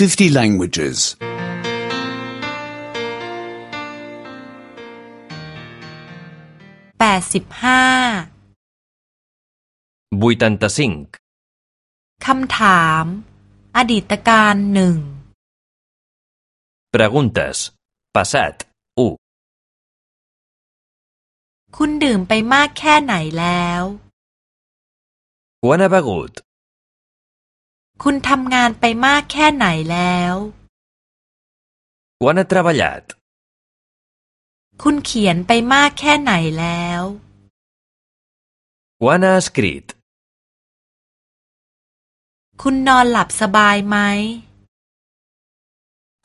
50 languages. แปดสิบห้า 85. คำถาม อดีตการหนึ่ง Preguntes. Passat. 1. คุณดื่มไปมากแค่ไหนแล้ว Quan ha begut? คุณทำงานไปมากแค่ไหนแล้ว Quan ha treballat? คุณเขียนไปมากแค่ไหนแล้ว Quan ha escrit? คุณนอนหลับสบายไหม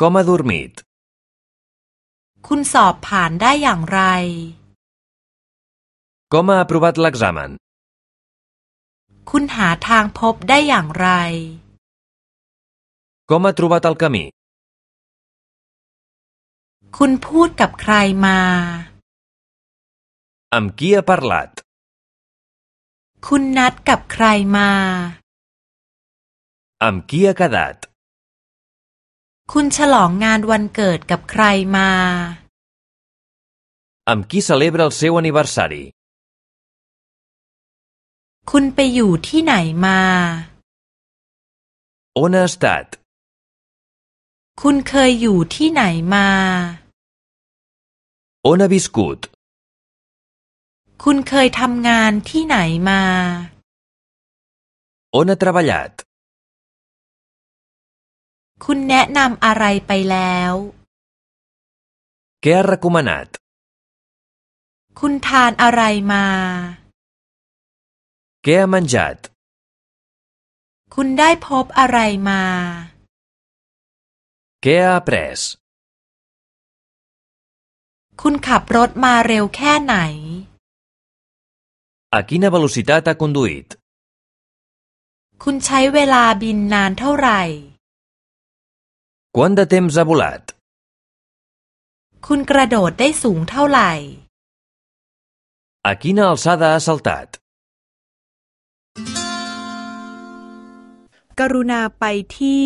Com ha dormit? คุณสอบผ่านได้อย่างไร Com ha aprovat l'examen? คุณหาทางพบได้อย่างไร Com ha trobat el camí? คุณพูดกับใครมา Amb qui ha parlat? คุณนัดกับใครมา Amb qui ha quedat? คุณฉลองงานวันเกิดกับใครมา Amb qui celebra el seu aniversari? คุณไปอยู่ที่ไหนมา On ha estat? คุณเคยอยู่ที่ไหนมา On ha viscut? คุณเคยทำงานที่ไหนมา On ha treballat? คุณแนะนำอะไรไปแล้ว Què ha recomanat? คุณทานอะไรมา Què ha menjat? คุณได้พบอะไรมา Què ha après? คุณขับรถมาเร็วแค่ไหน A quina velocitat ha conduït? คุณใช้เวลาบินนานเท่าไหร่ Quant de temps ha volat? คุณกระโดดได้สูงเท่าไหร่ A quina alçada ha saltat? กรุณาไปที่